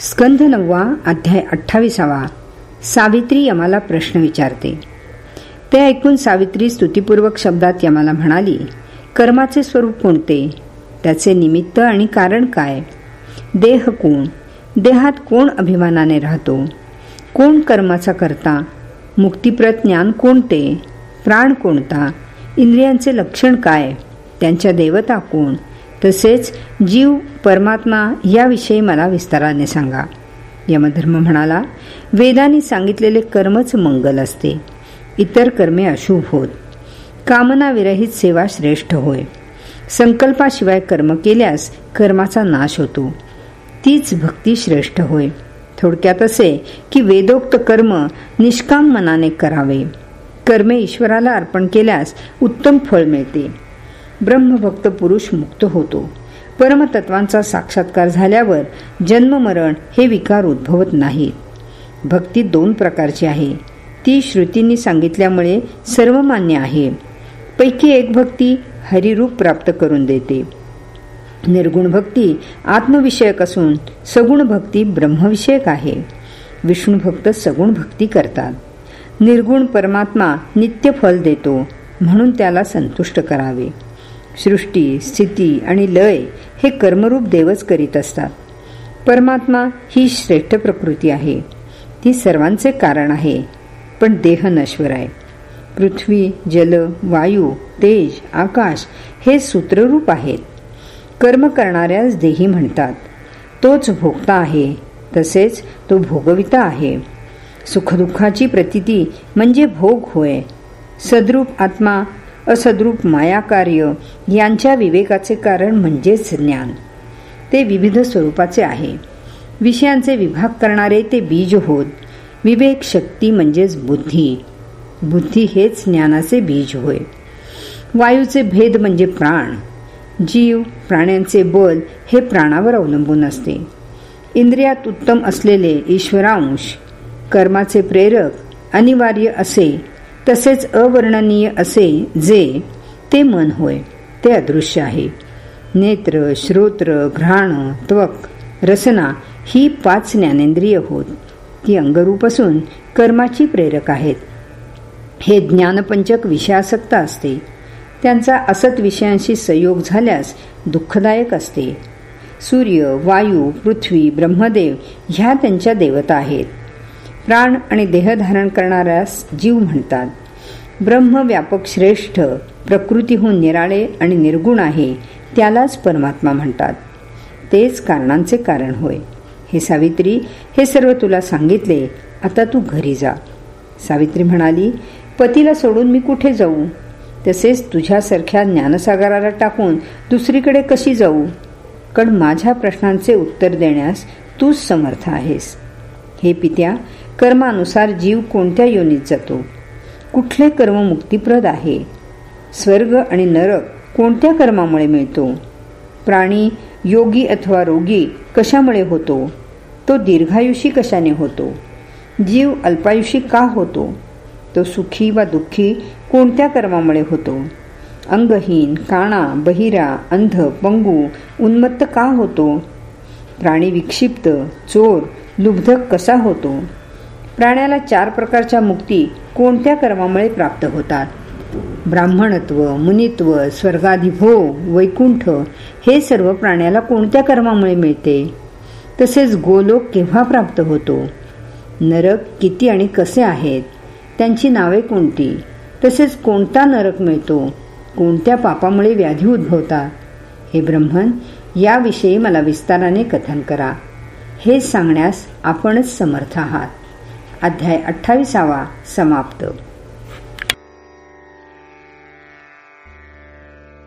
स्कंध नववा अध्याय अठ्ठावीसावा. सावित्री यमाला प्रश्न विचारते. ते ऐकून सावित्री स्तुतीपूर्वक शब्दात यमाला म्हणाली कर्माचे स्वरूप कोणते? त्याचे निमित्त आणि कारण काय? देह कोण? देहात कोण अभिमानाने राहतो? कोण कर्माचा करता? मुक्तिप्रत ज्ञान कोणते? प्राण कोणता? इंद्रियांचे लक्षण काय? त्यांच्या देवता कोण? तसेच जीव परमात्मा याविषयी मला विस्ताराने सांगा. यमधर्म म्हणाला वेदाने सांगितलेले कर्मच मंगल असते. इतर कर्मे अशुभ होत. कामनाविरहित सेवा श्रेष्ठ होय. संकल्पाशिवाय कर्म केल्यास कर्माचा नाश होतो. तीच भक्ती श्रेष्ठ होय. थोडक्यात असे की वेदोक्त कर्म निष्काम मनाने करावे. कर्मे ईश्वराला अर्पण केल्यास उत्तम फळ मिळते. ब्रह्मभक्त पुरुष मुक्त होतो. परमतत्वांचा साक्षात्कार झाल्यावर जन्म मरण हे विकार उद्भवत नाहीत भक्ती दोन प्रकारची आहे. ती श्रुतींनी सांगितल्यामुळे सर्वमान्य आहे. पैकी एक भक्ती हरिरूप प्राप्त करून देते. निर्गुण भक्ती आत्मविषयक असून सगुण भक्ती ब्रह्मविषयक आहे. विष्णू भक्त सगुण भक्ती करतात. निर्गुण परमात्मा नित्य फल देतो म्हणून त्याला संतुष्ट करावे. सृष्टी स्थिती आणि लय हे कर्मरूप देवच करीत असतात. परमात्मा ही श्रेष्ठ प्रकृती आहे. ती सर्वांचे कारण आहे. पण देह नश्वर आहे. पृथ्वी जल वायू तेज आकाश हे सूत्ररूप आहेत. कर्म करणाऱ्याच देही म्हणतात. तोच भोगता आहे. तसेच तो भोगविता आहे. सुखदुःखाची प्रतिती म्हणजे भोग होय. सद्रूप आत्मा असद्रूप माया कार्य यांच्या विवेकाचे कारण म्हणजेच ज्ञान. ते विविध स्वरूपाचे आहे. विषयांचे विभाग करणारे ते बीज होत. विवेक शक्ती म्हणजेच बुद्धी. बुद्धी हेच ज्ञानाचे बीज होय. वायूचे भेद म्हणजे प्राण. जीव प्राण्यांचे बल हे प्राणावर अवलंबून असते. इंद्रियात उत्तम असलेले ईश्वरांश कर्माचे प्रेरक अनिवार्य असे तसेच अवर्णनीय असे जे ते मन होय ते अदृश्य आहे. नेत्र श्रोत्र घ्राण त्वक रसना ही पाच ज्ञानेंद्रिय होत ती अंगरूप असून कर्माची प्रेरक आहेत. हे ज्ञानपंचक विषयासक्त असते. त्यांचा असत विषयांशी संयोग झाल्यास दुःखदायक असते. सूर्य वायू पृथ्वी ब्रह्मदेव ह्या त्यांच्या देवता आहेत. प्राण आणि देह धारण करणाऱ्यास जीव म्हणतात. ब्रह्म व्यापक श्रेष्ठ प्रकृतीहून निराळे आणि निर्गुण आहे त्यालाच परमात्मा म्हणतात. तेच कारणांचे कारण होय. हे सावित्री हे सर्व तुला सांगितले आता तू घरी जा. सावित्री म्हणाली पतीला सोडून मी कुठे जाऊ? तसेच तुझ्यासारख्या ज्ञानसागराला टाकून दुसरीकडे कशी जाऊ? कारण माझ्या प्रश्नांचे उत्तर देण्यास तूच समर्थ आहेस. हे पित्या कर्मानुसार जीव कोणत्या योनीत जातो? कुठले कर्म मुक्तिप्रद आहे? स्वर्ग आणि नरक कोणत्या कर्मामुळे मिळतो? प्राणी योगी अथवा रोगी कशामुळे होतो? तो दीर्घायुषी कशाने होतो? जीव अल्पायुषी का होतो? तो सुखी वा दुःखी कोणत्या कर्मामुळे होतो? अंगहीन काणा बहिरा अंध पंगू उन्मत्त का होतो? प्राणी विक्षिप्त चोर लुब्धक कसा होतो? प्राण्याला चार प्रकारच्या मुक्ती कोणत्या कर्मामुळे प्राप्त होतात? ब्राह्मणत्व मुनित्व स्वर्गाधिभोग वैकुंठ हे सर्व प्राण्याला कोणत्या कर्मामुळे मिळते? तसेच गोलोक केव्हा प्राप्त होतो? नरक किती आणि कसे आहेत? त्यांची नावे कोणती? तसेच कोणता नरक मिळतो? कोणत्या पापामुळे व्याधी उद्भवतात? हे ब्रह्मन याविषयी मला विस्ताराने कथन करा. हे सांगण्यास आपणच समर्थ आहात. अध्याय अठ्ठावीसावा समाप्त.